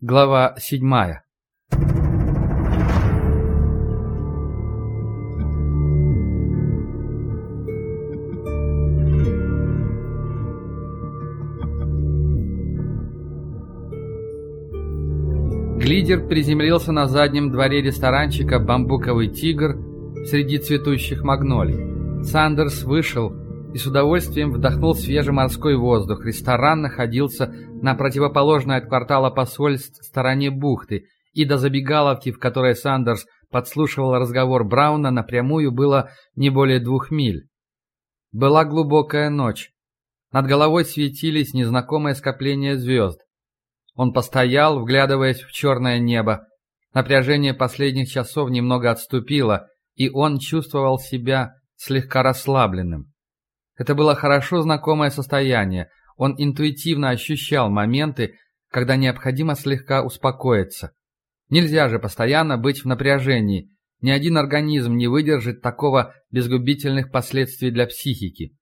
Глава седьмая Глидер приземлился на заднем дворе ресторанчика «Бамбуковый тигр» среди цветущих магнолий. Сандерс вышел и с удовольствием вдохнул свежий морской воздух. Ресторан находился на противоположной от квартала посольств стороне бухты, и до забегаловки, в которой Сандерс подслушивал разговор Брауна, напрямую было не более двух миль. Была глубокая ночь. Над головой светились незнакомые скопления звезд. Он постоял, вглядываясь в черное небо. Напряжение последних часов немного отступило, и он чувствовал себя слегка расслабленным. Это было хорошо знакомое состояние. Он интуитивно ощущал моменты, когда необходимо слегка успокоиться. Нельзя же постоянно быть в напряжении. Ни один организм не выдержит такого без губительных последствий для психики.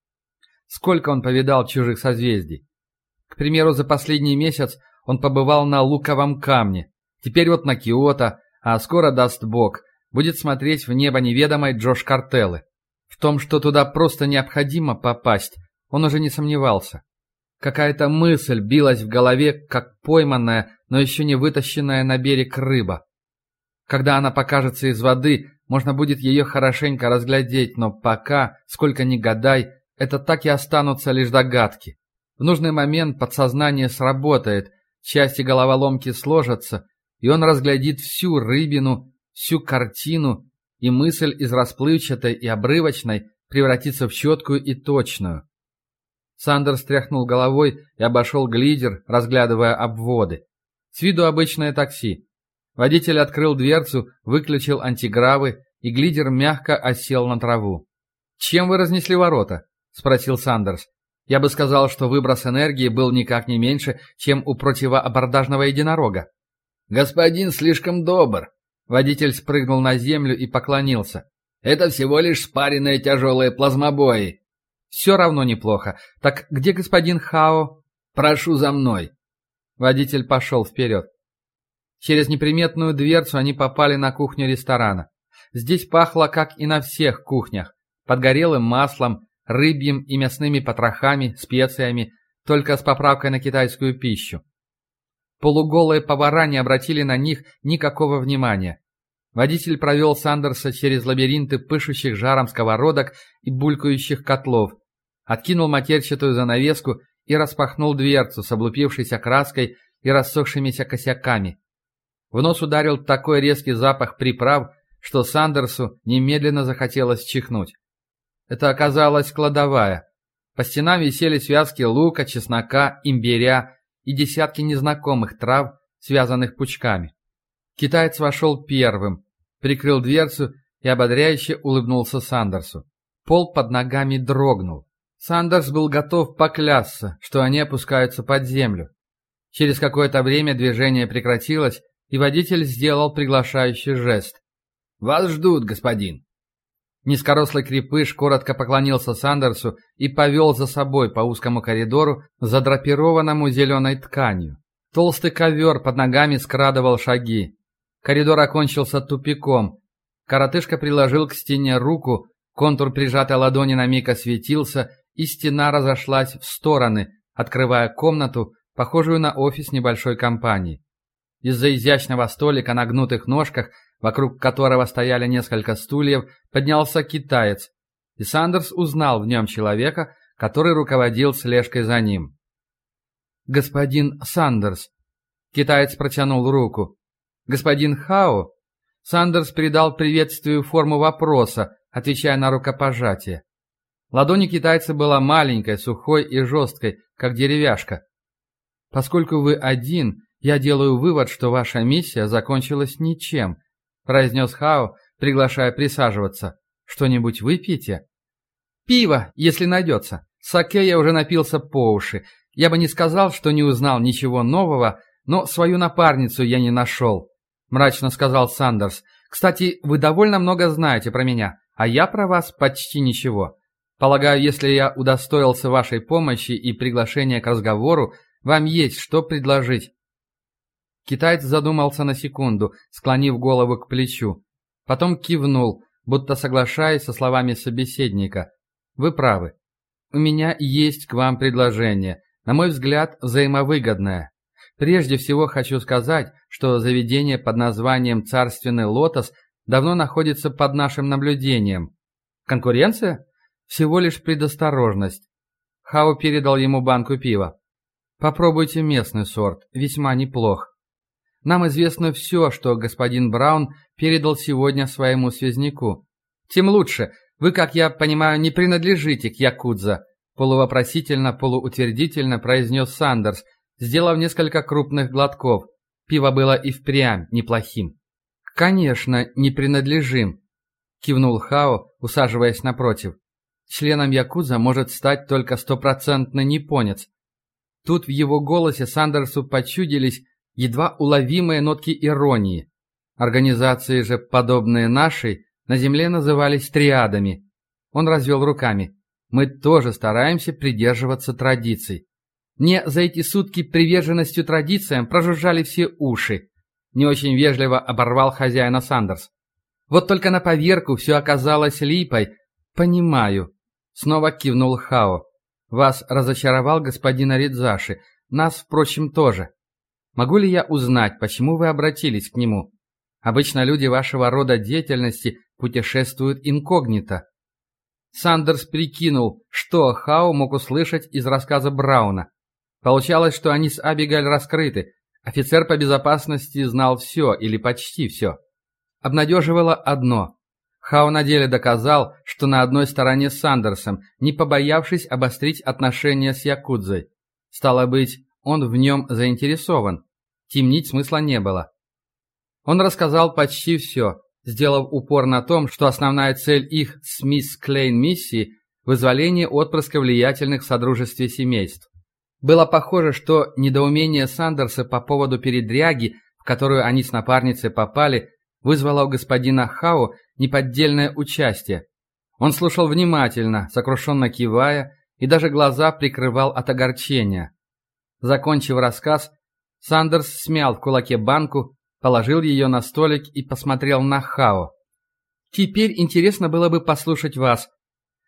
Сколько он повидал чужих созвездий. К примеру, за последний месяц он побывал на Луковом камне. Теперь вот на Киото, а скоро даст бог, будет смотреть в небо неведомой Джош Картеллы. В том, что туда просто необходимо попасть, он уже не сомневался. Какая-то мысль билась в голове, как пойманная, но еще не вытащенная на берег рыба. Когда она покажется из воды, можно будет ее хорошенько разглядеть, но пока, сколько ни гадай, это так и останутся лишь догадки. В нужный момент подсознание сработает, части головоломки сложатся, и он разглядит всю рыбину, всю картину и мысль из расплывчатой и обрывочной превратится в четкую и точную. Сандер стряхнул головой и обошел глидер, разглядывая обводы. С виду обычное такси. Водитель открыл дверцу, выключил антигравы, и глидер мягко осел на траву. «Чем вы разнесли ворота?» – спросил Сандерс. «Я бы сказал, что выброс энергии был никак не меньше, чем у противоабордажного единорога». «Господин слишком добр», Водитель спрыгнул на землю и поклонился. «Это всего лишь спаренные тяжелые плазмобои». «Все равно неплохо. Так где господин Хао?» «Прошу за мной». Водитель пошел вперед. Через неприметную дверцу они попали на кухню ресторана. Здесь пахло, как и на всех кухнях, подгорелым маслом, рыбьим и мясными потрохами, специями, только с поправкой на китайскую пищу. Полуголые повара не обратили на них никакого внимания. Водитель провел Сандерса через лабиринты пышущих жаром сковородок и булькающих котлов, откинул матерчатую занавеску и распахнул дверцу с облупившейся краской и рассохшимися косяками. В нос ударил такой резкий запах приправ, что Сандерсу немедленно захотелось чихнуть. Это оказалась кладовая. По стенам висели связки лука, чеснока, имбиря и десятки незнакомых трав, связанных пучками. Китаец вошел первым, прикрыл дверцу и ободряюще улыбнулся Сандерсу. Пол под ногами дрогнул. Сандерс был готов поклясться, что они опускаются под землю. Через какое-то время движение прекратилось, и водитель сделал приглашающий жест. «Вас ждут, господин!» Низкорослый крепыш коротко поклонился Сандерсу и повел за собой по узкому коридору, задрапированному зеленой тканью. Толстый ковер под ногами скрадывал шаги. Коридор окончился тупиком. Коротышка приложил к стене руку, контур прижатой ладони на миг осветился, и стена разошлась в стороны, открывая комнату, похожую на офис небольшой компании. Из-за изящного столика на гнутых ножках – вокруг которого стояли несколько стульев, поднялся китаец, и Сандерс узнал в нем человека, который руководил слежкой за ним. «Господин Сандерс», — китаец протянул руку. «Господин Хао», — Сандерс придал приветствию форму вопроса, отвечая на рукопожатие. Ладонь китайца была маленькой, сухой и жесткой, как деревяшка. «Поскольку вы один, я делаю вывод, что ваша миссия закончилась ничем», произнес Хао, приглашая присаживаться. «Что-нибудь выпьете?» «Пиво, если найдется. Саке я уже напился по уши. Я бы не сказал, что не узнал ничего нового, но свою напарницу я не нашел», — мрачно сказал Сандерс. «Кстати, вы довольно много знаете про меня, а я про вас почти ничего. Полагаю, если я удостоился вашей помощи и приглашения к разговору, вам есть что предложить». Китаец задумался на секунду, склонив голову к плечу. Потом кивнул, будто соглашаясь со словами собеседника. «Вы правы. У меня есть к вам предложение, на мой взгляд, взаимовыгодное. Прежде всего хочу сказать, что заведение под названием «Царственный лотос» давно находится под нашим наблюдением. Конкуренция? Всего лишь предосторожность. Хао передал ему банку пива. Попробуйте местный сорт, весьма неплох. Нам известно все, что господин Браун передал сегодня своему связняку. Тем лучше. Вы, как я понимаю, не принадлежите к Якудза. Полувопросительно, полуутвердительно произнес Сандерс, сделав несколько крупных глотков. Пиво было и впрямь неплохим. «Конечно, не принадлежим», — кивнул Хао, усаживаясь напротив. «Членом Якудза может стать только стопроцентно непонец». Тут в его голосе Сандерсу почудились едва уловимые нотки иронии. Организации же, подобные нашей, на Земле назывались триадами. Он развел руками. Мы тоже стараемся придерживаться традиций. Мне за эти сутки приверженностью традициям прожужжали все уши. Не очень вежливо оборвал хозяина Сандерс. Вот только на поверку все оказалось липой. Понимаю. Снова кивнул Хао. Вас разочаровал господин Аридзаши. Нас, впрочем, тоже. Могу ли я узнать, почему вы обратились к нему? Обычно люди вашего рода деятельности путешествуют инкогнито. Сандерс прикинул, что Хао мог услышать из рассказа Брауна. Получалось, что они с Абигаль раскрыты. Офицер по безопасности знал все или почти все. Обнадеживало одно. Хао на деле доказал, что на одной стороне с Сандерсом, не побоявшись обострить отношения с Якудзой. Стало быть, он в нем заинтересован. Темнить смысла не было. Он рассказал почти все, сделав упор на том, что основная цель их с мисс Клейн миссии – вызволение отпрыска влиятельных в Содружестве семейств. Было похоже, что недоумение Сандерса по поводу передряги, в которую они с напарницей попали, вызвало у господина Хау неподдельное участие. Он слушал внимательно, сокрушенно кивая, и даже глаза прикрывал от огорчения. Закончив рассказ, Сандерс смял в кулаке банку, положил ее на столик и посмотрел на Хао. «Теперь интересно было бы послушать вас.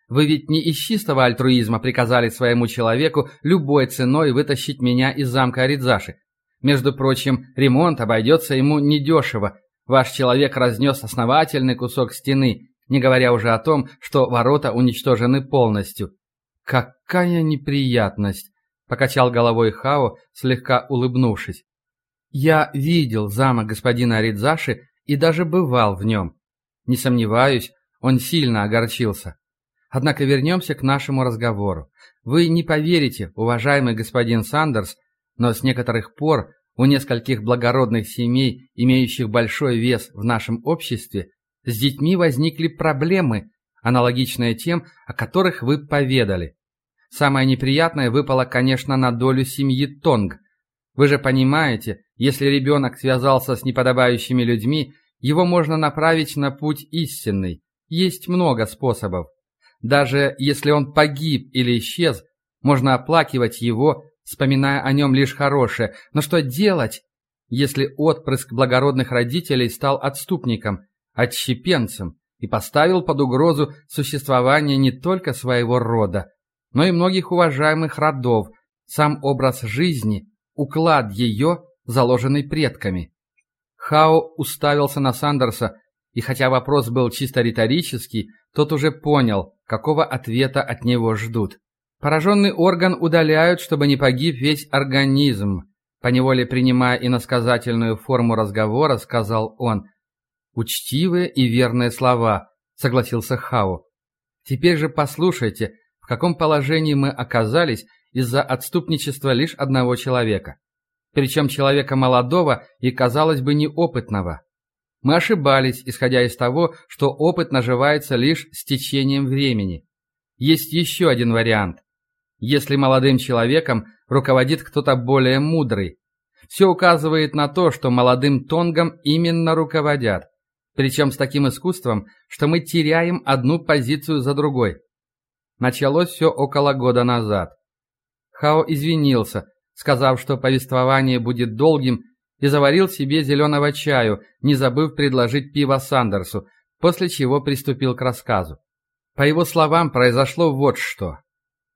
Вы ведь не из чистого альтруизма приказали своему человеку любой ценой вытащить меня из замка Аридзаши. Между прочим, ремонт обойдется ему недешево. Ваш человек разнес основательный кусок стены, не говоря уже о том, что ворота уничтожены полностью. Какая неприятность! Покачал головой Хао, слегка улыбнувшись. Я видел замок господина Аридзаши и даже бывал в нем. Не сомневаюсь, он сильно огорчился. Однако вернемся к нашему разговору. Вы не поверите, уважаемый господин Сандерс, но с некоторых пор у нескольких благородных семей, имеющих большой вес в нашем обществе, с детьми возникли проблемы, аналогичные тем, о которых вы поведали. Самое неприятное выпало, конечно, на долю семьи Тонг. Вы же понимаете, если ребенок связался с неподобающими людьми, его можно направить на путь истинный. Есть много способов. Даже если он погиб или исчез, можно оплакивать его, вспоминая о нем лишь хорошее. Но что делать, если отпрыск благородных родителей стал отступником, отщепенцем и поставил под угрозу существование не только своего рода, но и многих уважаемых родов, сам образ жизни, уклад ее, заложенный предками. Хао уставился на Сандерса, и хотя вопрос был чисто риторический, тот уже понял, какого ответа от него ждут. Пораженный орган удаляют, чтобы не погиб весь организм. Поневоле принимая иносказательную форму разговора, сказал он. «Учтивые и верные слова», — согласился Хао. «Теперь же послушайте, каком положении мы оказались из-за отступничества лишь одного человека. Причем человека молодого и, казалось бы, неопытного. Мы ошибались, исходя из того, что опыт наживается лишь с течением времени. Есть еще один вариант. Если молодым человеком руководит кто-то более мудрый. Все указывает на то, что молодым тонгом именно руководят. Причем с таким искусством, что мы теряем одну позицию за другой. Началось все около года назад. Хао извинился, сказав, что повествование будет долгим и заварил себе зеленого чаю, не забыв предложить пиво Сандерсу, после чего приступил к рассказу. По его словам, произошло вот что.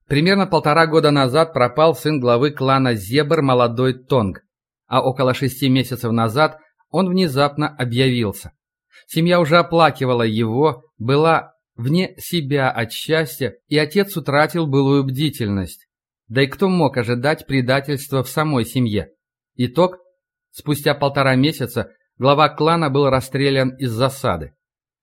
Примерно полтора года назад пропал сын главы клана Зебр молодой Тонг, а около шести месяцев назад он внезапно объявился. Семья уже оплакивала его, была вне себя от счастья, и отец утратил былую бдительность. Да и кто мог ожидать предательства в самой семье? Итог Спустя полтора месяца глава клана был расстрелян из засады.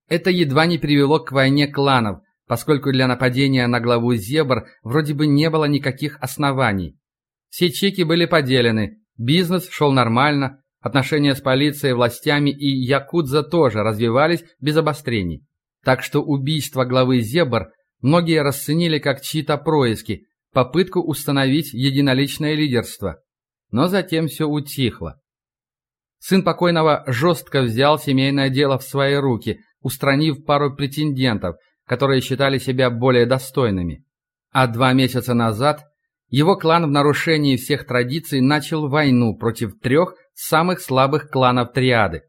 Это едва не привело к войне кланов, поскольку для нападения на главу Зебр вроде бы не было никаких оснований. Все чеки были поделены, бизнес шел нормально, отношения с полицией, властями и Якудза тоже развивались без обострений. Так что убийство главы Зебр многие расценили как чьи-то происки, попытку установить единоличное лидерство. Но затем все утихло. Сын покойного жестко взял семейное дело в свои руки, устранив пару претендентов, которые считали себя более достойными. А два месяца назад его клан в нарушении всех традиций начал войну против трех самых слабых кланов Триады.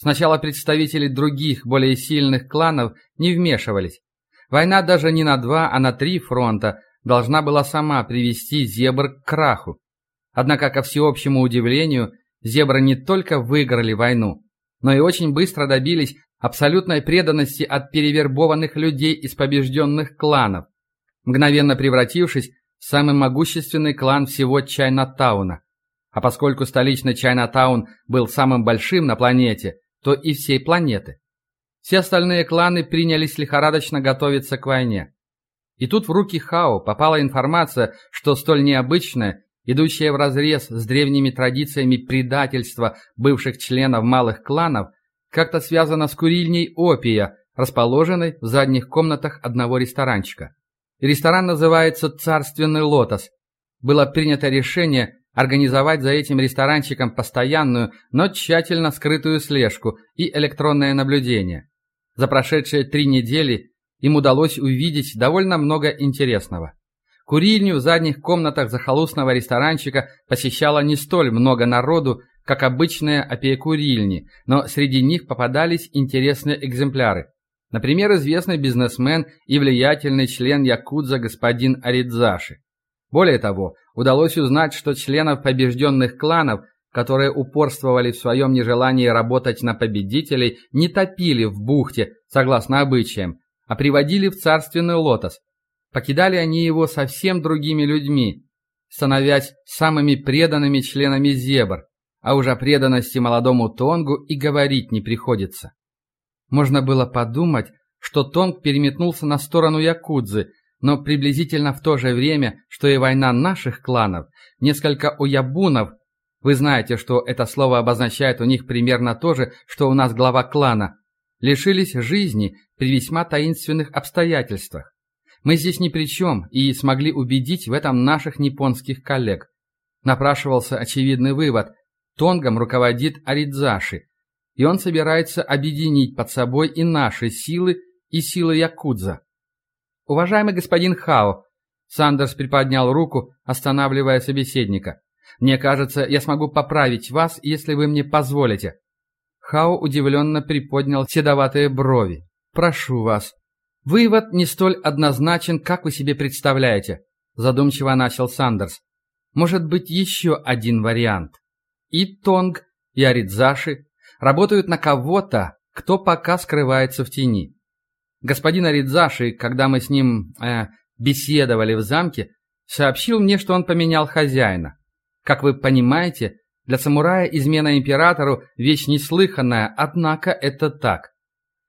Сначала представители других, более сильных кланов не вмешивались. Война даже не на два, а на три фронта должна была сама привести Зебр к краху. Однако, ко всеобщему удивлению, Зебры не только выиграли войну, но и очень быстро добились абсолютной преданности от перевербованных людей из побежденных кланов, мгновенно превратившись в самый могущественный клан всего Чайна-тауна. А поскольку столичный Чайна-таун был самым большим на планете, то и всей планеты. Все остальные кланы принялись лихорадочно готовиться к войне. И тут в руки Хао попала информация, что столь необычное идущая вразрез с древними традициями предательства бывших членов малых кланов, как-то связана с курильней «Опия», расположенной в задних комнатах одного ресторанчика. Ресторан называется «Царственный лотос». Было принято решение организовать за этим ресторанчиком постоянную, но тщательно скрытую слежку и электронное наблюдение. За прошедшие три недели им удалось увидеть довольно много интересного. Курильню в задних комнатах захолустного ресторанчика посещало не столь много народу, как обычные опекурильни, но среди них попадались интересные экземпляры. Например, известный бизнесмен и влиятельный член Якудза господин Аридзаши. Более того, удалось узнать, что членов побежденных кланов, которые упорствовали в своем нежелании работать на победителей, не топили в бухте, согласно обычаям, а приводили в царственный лотос, Покидали они его совсем другими людьми, становясь самыми преданными членами Зебр, а уже преданности молодому Тонгу и говорить не приходится. Можно было подумать, что Тонг переметнулся на сторону Якудзы, но приблизительно в то же время, что и война наших кланов, несколько уябунов, вы знаете, что это слово обозначает у них примерно то же, что у нас глава клана, лишились жизни при весьма таинственных обстоятельствах. Мы здесь ни при чем и смогли убедить в этом наших японских коллег. Напрашивался очевидный вывод. Тонгом руководит Аридзаши, и он собирается объединить под собой и наши силы, и силы Якудза. «Уважаемый господин Хао», Сандерс приподнял руку, останавливая собеседника. «Мне кажется, я смогу поправить вас, если вы мне позволите». Хао удивленно приподнял седоватые брови. «Прошу вас». «Вывод не столь однозначен, как вы себе представляете», задумчиво начал Сандерс. «Может быть, еще один вариант. И Тонг, и Аридзаши работают на кого-то, кто пока скрывается в тени. Господин Аридзаши, когда мы с ним э, беседовали в замке, сообщил мне, что он поменял хозяина. Как вы понимаете, для самурая измена императору – вещь неслыханная, однако это так.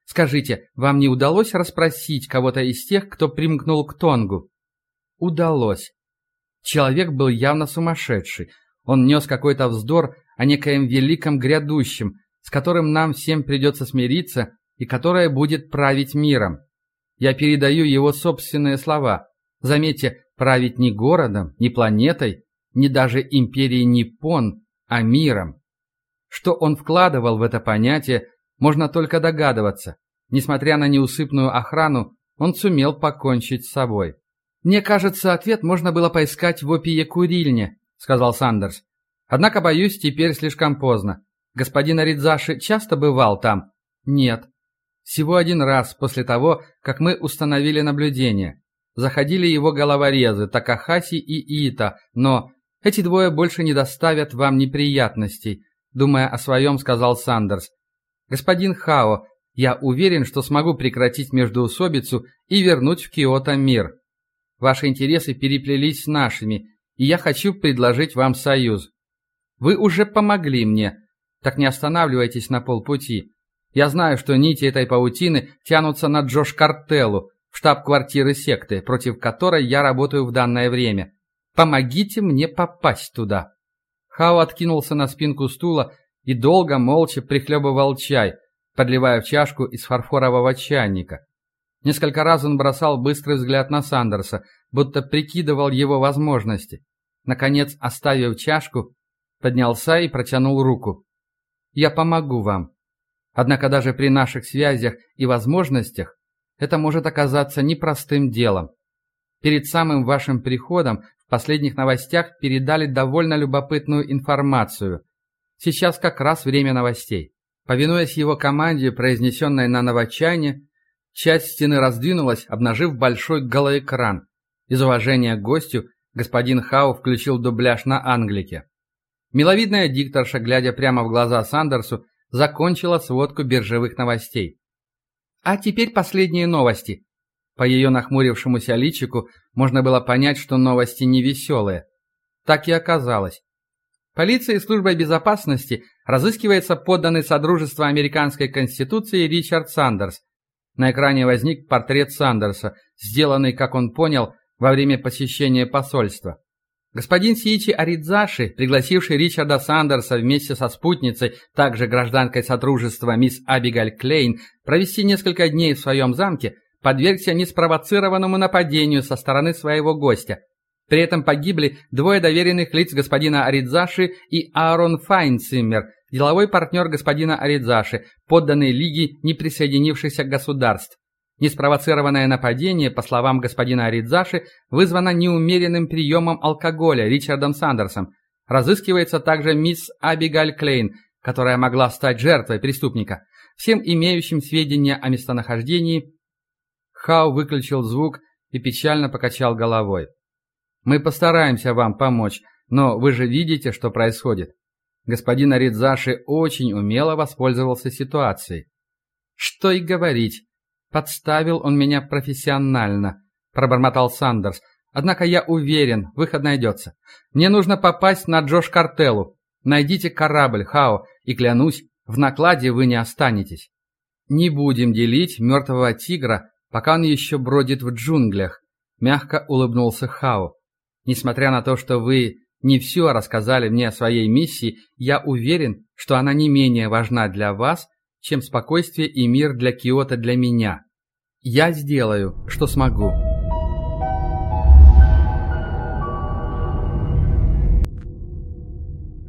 Скажите, вам не удалось расспросить кого-то из тех, кто примкнул к Тонгу? Удалось. Человек был явно сумасшедший. Он нес какой-то вздор о некоем великом грядущем, с которым нам всем придется смириться и которое будет править миром. Я передаю его собственные слова. Заметьте, править не городом, не планетой, не даже империей Ниппон, а миром. Что он вкладывал в это понятие, можно только догадываться. Несмотря на неусыпную охрану, он сумел покончить с собой. «Мне кажется, ответ можно было поискать в опие курильне», — сказал Сандерс. Однако, боюсь, теперь слишком поздно. Господин Аридзаши часто бывал там? Нет. Всего один раз после того, как мы установили наблюдение. Заходили его головорезы Такахаси и Ита, но эти двое больше не доставят вам неприятностей, думая о своем, сказал Сандерс. Господин Хао, я уверен, что смогу прекратить междоусобицу и вернуть в Киото мир. Ваши интересы переплелись с нашими, и я хочу предложить вам союз. Вы уже помогли мне, так не останавливайтесь на полпути. Я знаю, что нити этой паутины тянутся на Джош Картеллу, в штаб-квартиры секты, против которой я работаю в данное время. Помогите мне попасть туда». Хао откинулся на спинку стула и долго молча прихлебывал чай, подливая в чашку из фарфорового чайника. Несколько раз он бросал быстрый взгляд на Сандерса, будто прикидывал его возможности. Наконец, оставив чашку, поднялся и протянул руку. «Я помогу вам. Однако даже при наших связях и возможностях это может оказаться непростым делом. Перед самым вашим приходом в последних новостях передали довольно любопытную информацию. Сейчас как раз время новостей. Повинуясь его команде, произнесенной на новочане, часть стены раздвинулась, обнажив большой голоэкран. Из уважения к гостю господин Хау включил дубляж на англике. Миловидная дикторша, глядя прямо в глаза Сандерсу, закончила сводку биржевых новостей. А теперь последние новости. По ее нахмурившемуся личику можно было понять, что новости невеселые. Так и оказалось. Полицией и службой безопасности разыскивается подданный Содружества Американской Конституции Ричард Сандерс. На экране возник портрет Сандерса, сделанный, как он понял, во время посещения посольства. Господин Сиичи Аридзаши, пригласивший Ричарда Сандерса вместе со спутницей, также гражданкой Содружества мисс Абигаль Клейн, провести несколько дней в своем замке, подвергся неспровоцированному нападению со стороны своего гостя. При этом погибли двое доверенных лиц господина Аридзаши и Аарон Файнциммер, деловой партнер господина Аридзаши, подданный Лиги неприсоединившихся государств. Неспровоцированное нападение, по словам господина Аридзаши, вызвано неумеренным приемом алкоголя Ричардом Сандерсом. Разыскивается также мисс Абигаль Клейн, которая могла стать жертвой преступника. Всем имеющим сведения о местонахождении... Хау выключил звук и печально покачал головой. «Мы постараемся вам помочь, но вы же видите, что происходит. Господин Аридзаши очень умело воспользовался ситуацией. Что и говорить, «Подставил он меня профессионально», – пробормотал Сандерс. «Однако я уверен, выход найдется. Мне нужно попасть на Джош Картеллу. Найдите корабль, Хао, и клянусь, в накладе вы не останетесь. Не будем делить мертвого тигра, пока он еще бродит в джунглях», – мягко улыбнулся Хао. «Несмотря на то, что вы не все рассказали мне о своей миссии, я уверен, что она не менее важна для вас, чем спокойствие и мир для Киота для меня. Я сделаю, что смогу.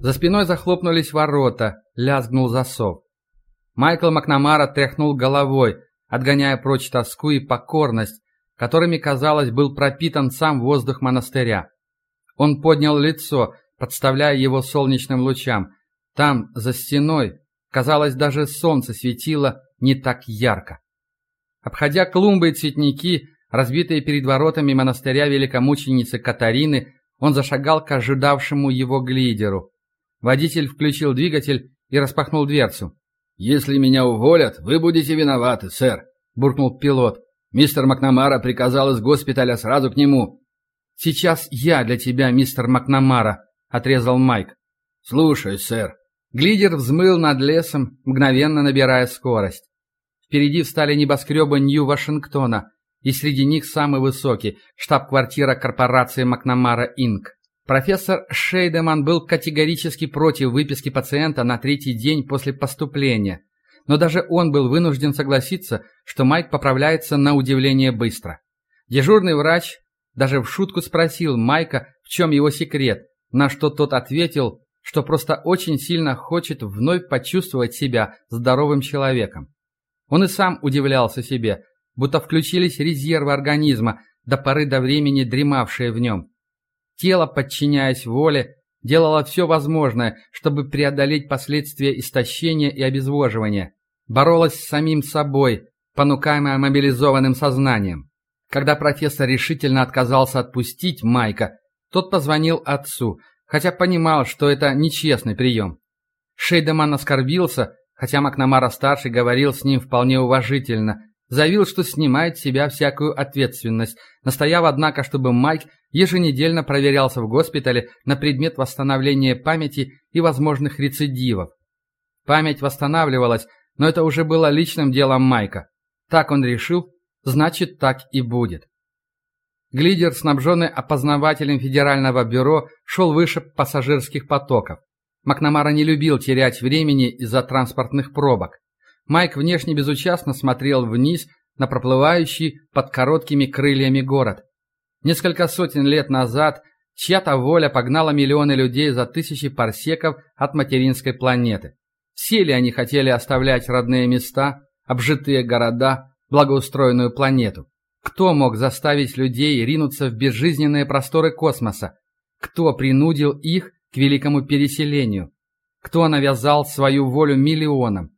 За спиной захлопнулись ворота, лязгнул засов. Майкл Макнамара тряхнул головой, отгоняя прочь тоску и покорность, которыми, казалось, был пропитан сам воздух монастыря. Он поднял лицо, подставляя его солнечным лучам. Там, за стеной, Казалось, даже солнце светило не так ярко. Обходя клумбы и цветники, разбитые перед воротами монастыря великомученицы Катарины, он зашагал к ожидавшему его глидеру. Водитель включил двигатель и распахнул дверцу. «Если меня уволят, вы будете виноваты, сэр», — буркнул пилот. «Мистер Макнамара приказал из госпиталя сразу к нему». «Сейчас я для тебя, мистер Макнамара», — отрезал Майк. «Слушай, сэр», Глидер взмыл над лесом, мгновенно набирая скорость. Впереди встали небоскребы Нью-Вашингтона, и среди них самый высокий – штаб-квартира корпорации Макнамара Инк. Профессор Шейдеман был категорически против выписки пациента на третий день после поступления, но даже он был вынужден согласиться, что Майк поправляется на удивление быстро. Дежурный врач даже в шутку спросил Майка, в чем его секрет, на что тот ответил, что просто очень сильно хочет вновь почувствовать себя здоровым человеком. Он и сам удивлялся себе, будто включились резервы организма, до поры до времени дремавшие в нем. Тело, подчиняясь воле, делала все возможное, чтобы преодолеть последствия истощения и обезвоживания. Боролась с самим собой, понукаемая мобилизованным сознанием. Когда профессор решительно отказался отпустить Майка, тот позвонил отцу, хотя понимал, что это нечестный прием. Шейдеман оскорбился, хотя Макнамара-старший говорил с ним вполне уважительно, заявил, что снимает с себя всякую ответственность, настояв, однако, чтобы Майк еженедельно проверялся в госпитале на предмет восстановления памяти и возможных рецидивов. Память восстанавливалась, но это уже было личным делом Майка. Так он решил, значит так и будет. Глидер, снабженный опознавателем Федерального бюро, шел выше пассажирских потоков. Макнамара не любил терять времени из-за транспортных пробок. Майк внешне безучастно смотрел вниз на проплывающий под короткими крыльями город. Несколько сотен лет назад чья-то воля погнала миллионы людей за тысячи парсеков от материнской планеты. Все ли они хотели оставлять родные места, обжитые города, благоустроенную планету? Кто мог заставить людей ринуться в безжизненные просторы космоса? Кто принудил их к великому переселению? Кто навязал свою волю миллионам?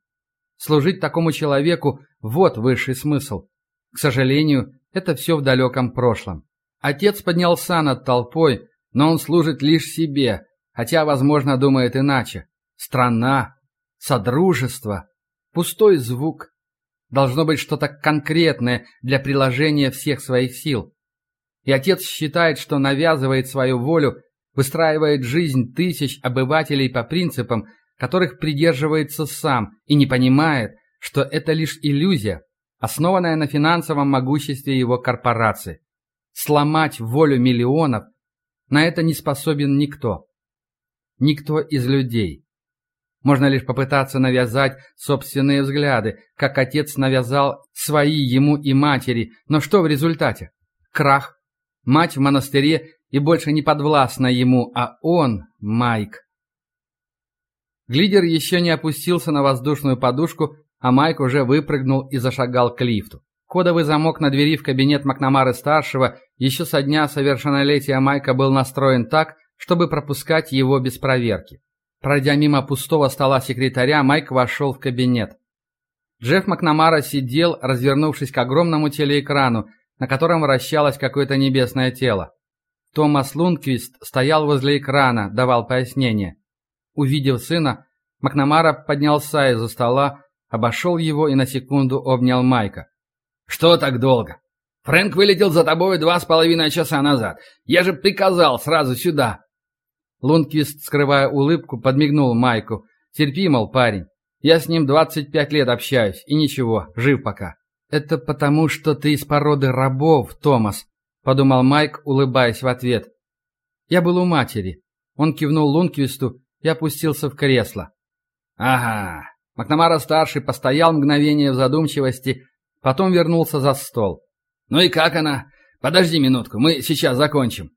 Служить такому человеку – вот высший смысл. К сожалению, это все в далеком прошлом. Отец поднялся над толпой, но он служит лишь себе, хотя, возможно, думает иначе. Страна, содружество, пустой звук. Должно быть что-то конкретное для приложения всех своих сил. И отец считает, что навязывает свою волю выстраивает жизнь тысяч обывателей по принципам, которых придерживается сам, и не понимает, что это лишь иллюзия, основанная на финансовом могуществе его корпорации. Сломать волю миллионов на это не способен никто. Никто из людей. Можно лишь попытаться навязать собственные взгляды, как отец навязал свои ему и матери, но что в результате? Крах. Мать в монастыре и больше не подвластна ему, а он, Майк. Глидер еще не опустился на воздушную подушку, а Майк уже выпрыгнул и зашагал к лифту. Кодовый замок на двери в кабинет Макнамары-старшего еще со дня совершеннолетия Майка был настроен так, чтобы пропускать его без проверки. Пройдя мимо пустого стола секретаря, Майк вошел в кабинет. Джефф Макнамара сидел, развернувшись к огромному телеэкрану, на котором вращалось какое-то небесное тело. Томас Лунквист стоял возле экрана, давал пояснение. Увидев сына, Макнамара поднялся из-за стола, обошел его и на секунду обнял Майка. «Что так долго? Фрэнк вылетел за тобой два с половиной часа назад. Я же приказал сразу сюда!» Лунквист, скрывая улыбку, подмигнул Майку. «Терпи, мол, парень. Я с ним двадцать пять лет общаюсь, и ничего, жив пока». «Это потому, что ты из породы рабов, Томас», — подумал Майк, улыбаясь в ответ. «Я был у матери». Он кивнул Лунквисту и опустился в кресло. «Ага». Макнамара-старший постоял мгновение в задумчивости, потом вернулся за стол. «Ну и как она? Подожди минутку, мы сейчас закончим».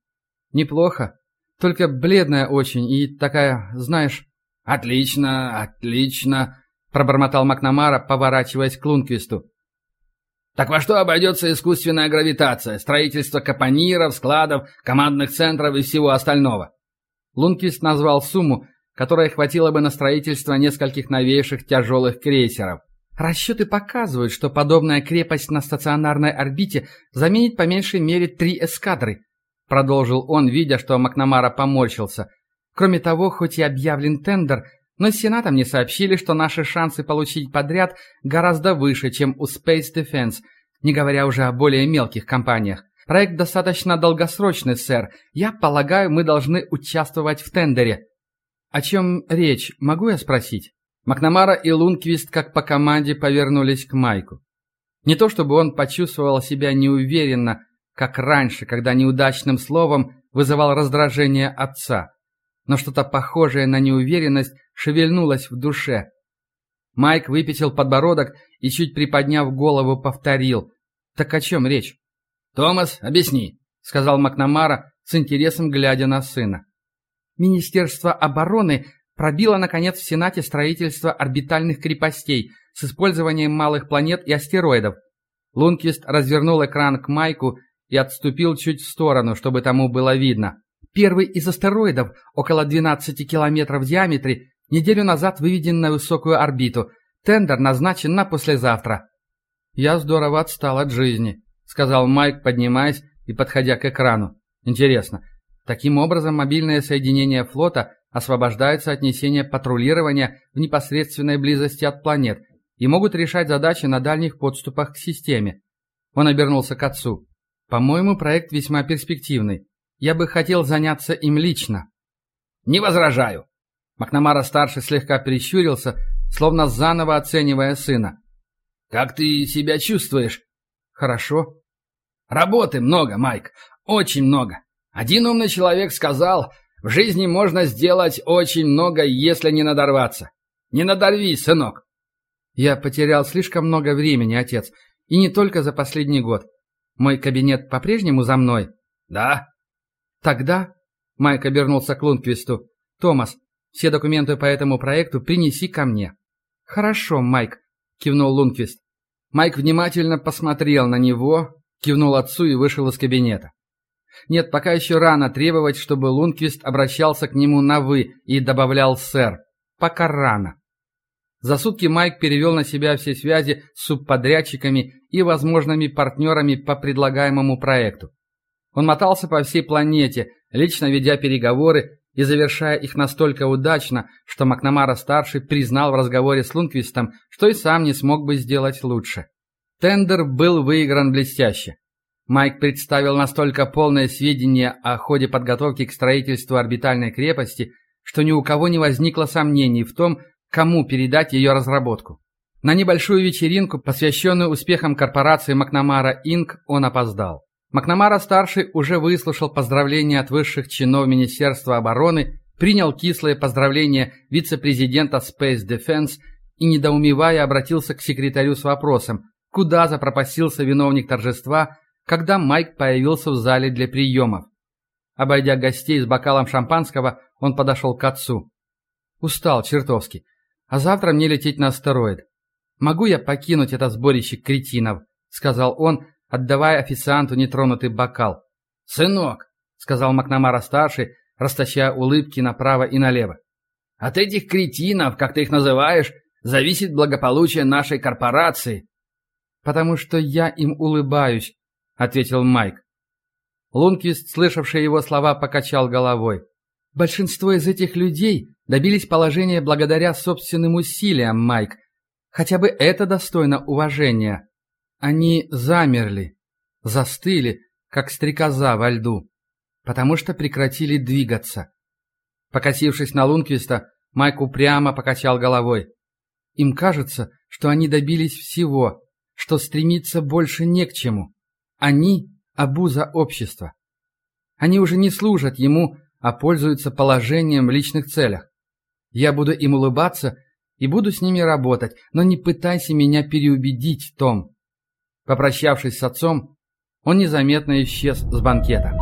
«Неплохо. Только бледная очень и такая, знаешь...» «Отлично, отлично», — пробормотал Макнамара, поворачиваясь к Лунквисту. Так во что обойдется искусственная гравитация, строительство капониров, складов, командных центров и всего остального? Лунквист назвал сумму, которая хватило бы на строительство нескольких новейших тяжелых крейсеров. Расчеты показывают, что подобная крепость на стационарной орбите заменит по меньшей мере три эскадры, продолжил он, видя, что Макнамара поморщился. Кроме того, хоть и объявлен тендер, но Сенатом мне сообщили, что наши шансы получить подряд гораздо выше, чем у Space Defense, не говоря уже о более мелких компаниях. Проект достаточно долгосрочный, сэр. Я полагаю, мы должны участвовать в тендере. О чем речь, могу я спросить? Макнамара и Лунквист как по команде повернулись к Майку. Не то чтобы он почувствовал себя неуверенно, как раньше, когда неудачным словом вызывал раздражение отца но что-то похожее на неуверенность шевельнулось в душе. Майк выпятил подбородок и, чуть приподняв голову, повторил. «Так о чем речь?» «Томас, объясни», — сказал Макнамара, с интересом глядя на сына. «Министерство обороны пробило, наконец, в Сенате строительство орбитальных крепостей с использованием малых планет и астероидов». Лунквист развернул экран к Майку и отступил чуть в сторону, чтобы тому было видно. Первый из астероидов, около 12 километров в диаметре, неделю назад выведен на высокую орбиту. Тендер назначен на послезавтра». «Я здорово отстал от жизни», — сказал Майк, поднимаясь и подходя к экрану. «Интересно, таким образом мобильное соединение флота освобождаются от несения патрулирования в непосредственной близости от планет и могут решать задачи на дальних подступах к системе. Он обернулся к отцу. «По-моему, проект весьма перспективный. Я бы хотел заняться им лично». «Не возражаю». Макнамара-старший слегка прищурился, словно заново оценивая сына. «Как ты себя чувствуешь?» «Хорошо». «Работы много, Майк. Очень много. Один умный человек сказал, в жизни можно сделать очень много, если не надорваться. Не надорвись, сынок. Я потерял слишком много времени, отец, и не только за последний год. Мой кабинет по-прежнему за мной? Да. Тогда, Майк обернулся к Лунквисту, Томас, все документы по этому проекту принеси ко мне. Хорошо, Майк, кивнул Лунквист. Майк внимательно посмотрел на него, кивнул отцу и вышел из кабинета. Нет, пока еще рано требовать, чтобы Лунквист обращался к нему на «вы» и добавлял «сэр». Пока рано. За сутки Майк перевел на себя все связи с субподрядчиками и возможными партнерами по предлагаемому проекту. Он мотался по всей планете, лично ведя переговоры и завершая их настолько удачно, что Макнамара-старший признал в разговоре с Лунквистом, что и сам не смог бы сделать лучше. Тендер был выигран блестяще. Майк представил настолько полное сведения о ходе подготовки к строительству орбитальной крепости, что ни у кого не возникло сомнений в том, кому передать ее разработку. На небольшую вечеринку, посвященную успехам корпорации Макнамара Инк, он опоздал. Макнамара-старший уже выслушал поздравления от высших чинов Министерства обороны, принял кислые поздравления вице-президента Space Defense и, недоумевая, обратился к секретарю с вопросом, куда запропастился виновник торжества когда Майк появился в зале для приемов. Обойдя гостей с бокалом шампанского, он подошел к отцу. «Устал чертовски. А завтра мне лететь на астероид. Могу я покинуть это сборище кретинов?» — сказал он, отдавая официанту нетронутый бокал. «Сынок», — сказал Макнамара-старший, растащая улыбки направо и налево. «От этих кретинов, как ты их называешь, зависит благополучие нашей корпорации». «Потому что я им улыбаюсь», — ответил Майк. Лунквист, слышавший его слова, покачал головой. «Большинство из этих людей добились положения благодаря собственным усилиям, Майк. Хотя бы это достойно уважения. Они замерли, застыли, как стрекоза во льду, потому что прекратили двигаться». Покосившись на Лунквиста, Майк упрямо покачал головой. Им кажется, что они добились всего, что стремиться больше не к чему. Они – обуза общества. Они уже не служат ему, а пользуются положением в личных целях. Я буду им улыбаться и буду с ними работать, но не пытайся меня переубедить, Том. Попрощавшись с отцом, он незаметно исчез с банкета.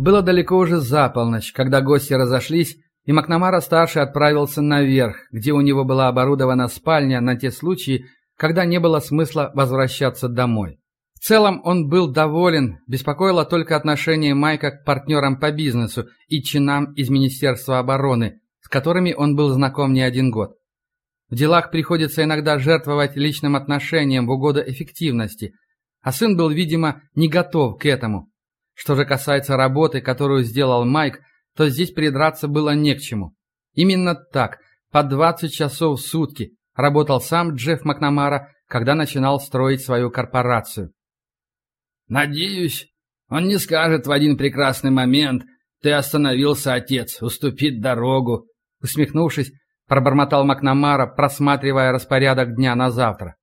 Было далеко уже за полночь, когда гости разошлись, и Макнамара-старший отправился наверх, где у него была оборудована спальня на те случаи, когда не было смысла возвращаться домой. В целом он был доволен, беспокоило только отношение Майка к партнерам по бизнесу и чинам из Министерства обороны, с которыми он был знаком не один год. В делах приходится иногда жертвовать личным отношением в угоду эффективности, а сын был, видимо, не готов к этому. Что же касается работы, которую сделал Майк, то здесь придраться было не к чему. Именно так, по 20 часов в сутки, работал сам Джефф Макнамара, когда начинал строить свою корпорацию. «Надеюсь, он не скажет в один прекрасный момент, ты остановился, отец, уступит дорогу», усмехнувшись, пробормотал Макнамара, просматривая распорядок дня на завтра.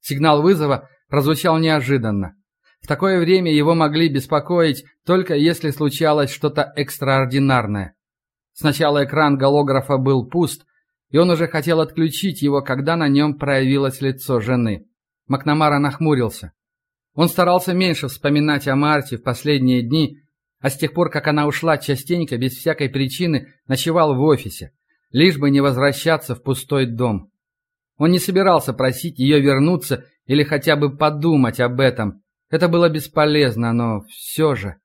Сигнал вызова прозвучал неожиданно. В такое время его могли беспокоить, только если случалось что-то экстраординарное. Сначала экран голографа был пуст, и он уже хотел отключить его, когда на нем проявилось лицо жены. Макнамара нахмурился. Он старался меньше вспоминать о Марте в последние дни, а с тех пор, как она ушла частенько, без всякой причины, ночевал в офисе, лишь бы не возвращаться в пустой дом. Он не собирался просить ее вернуться или хотя бы подумать об этом. Это было бесполезно, но все же...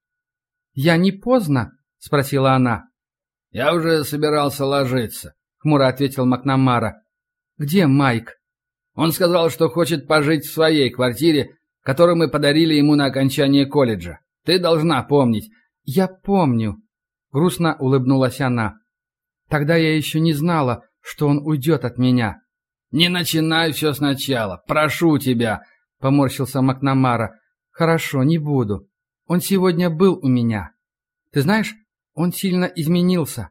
«Я не поздно?» — спросила она. «Я уже собирался ложиться», — хмуро ответил Макнамара. «Где Майк?» «Он сказал, что хочет пожить в своей квартире, которую мы подарили ему на окончание колледжа. Ты должна помнить». «Я помню», — грустно улыбнулась она. «Тогда я еще не знала, что он уйдет от меня». «Не начинай все сначала, прошу тебя», — поморщился Макнамара. «Хорошо, не буду. Он сегодня был у меня. Ты знаешь, он сильно изменился.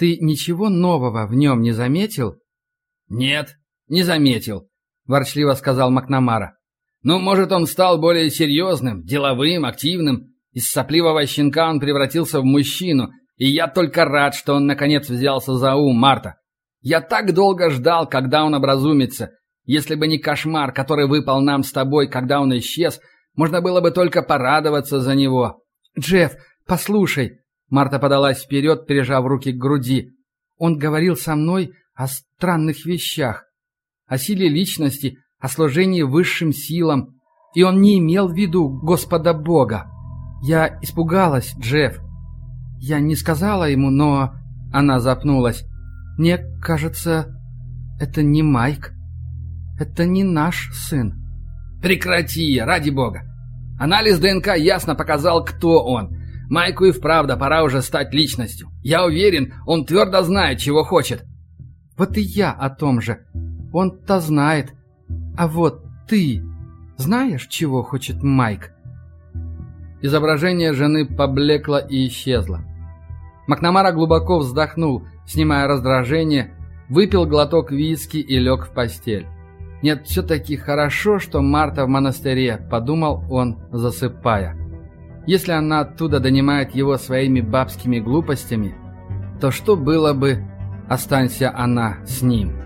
Ты ничего нового в нем не заметил?» «Нет, не заметил», — ворчливо сказал Макнамара. «Ну, может, он стал более серьезным, деловым, активным. Из сопливого щенка он превратился в мужчину, и я только рад, что он наконец взялся за ум, Марта. Я так долго ждал, когда он образумится. Если бы не кошмар, который выпал нам с тобой, когда он исчез, можно было бы только порадоваться за него». «Джефф, послушай!» Марта подалась вперед, прижав руки к груди. «Он говорил со мной о странных вещах, о силе личности, о служении высшим силам, и он не имел в виду Господа Бога. Я испугалась, Джефф. Я не сказала ему, но...» Она запнулась. «Мне кажется, это не Майк. Это не наш сын». «Прекрати, ради бога! Анализ ДНК ясно показал, кто он. Майку и вправду пора уже стать личностью. Я уверен, он твердо знает, чего хочет». «Вот и я о том же. Он-то знает. А вот ты знаешь, чего хочет Майк?» Изображение жены поблекло и исчезло. Макнамара глубоко вздохнул, снимая раздражение, выпил глоток виски и лег в постель. «Нет, все-таки хорошо, что Марта в монастыре», — подумал он, засыпая. «Если она оттуда донимает его своими бабскими глупостями, то что было бы, останься она с ним?»